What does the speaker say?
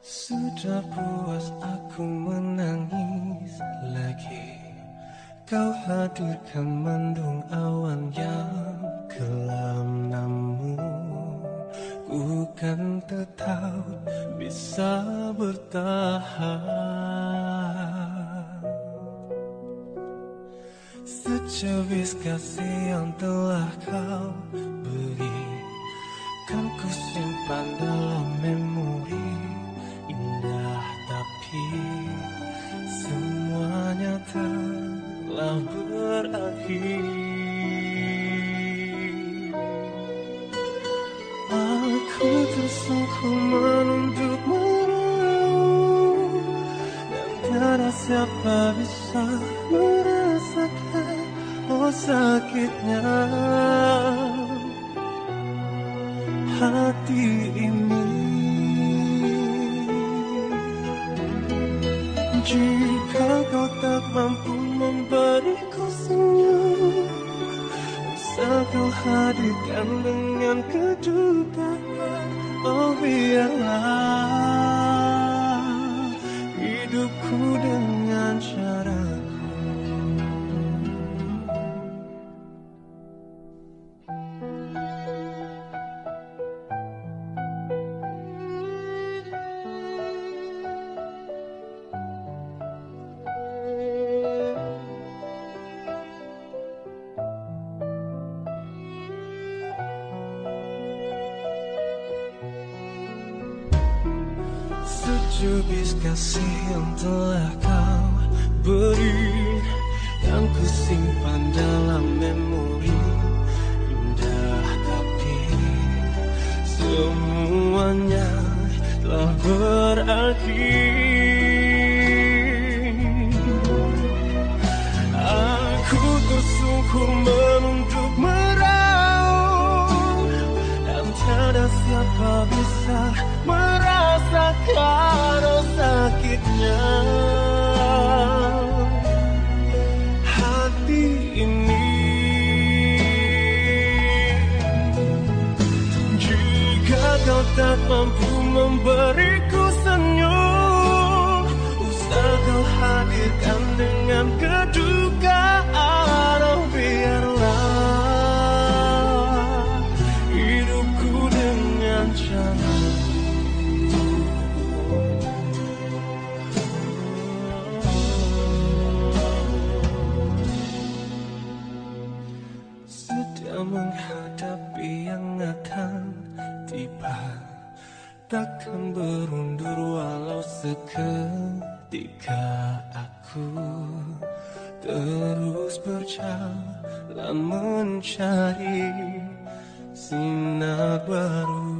Sudah puas aku menangis lagi. Kau hadirkan mendung awan yang kelam namun Ku kan tetap bisa bertahan. Secebis kasih yang telah kau beri Kan ku simpan dalam berakhir. Aku tersungkur menunduk meraung Dan tiada siapa bisa merasakan Oh sakitnya. Hati ini Jika kau tak mampu memberiku senyum Bisa kau hadirkan dengan kejutan Oh biarlah Secubis kasih yang telah kau beri Dan ku simpan dalam memori. Indah tapi Semuanya telah berakhir Aku tersungkur tak mampu memberiku senyum. Usah kau hadirkan dengan kedukaan. Oh biarlah hidupku dengan cara. Sudah menghadapi yang akan tiba Takkan berundur walau seketika aku Terus berjalan mencari sinar baru